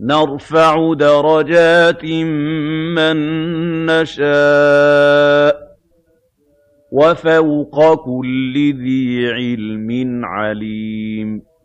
نَرْفَعُ دَرَجَاتٍ مَّن نَّشَاءُ ۗ وَفَوْقَ كُلِّ ذِي عِلْمٍ عَلِيمٌ.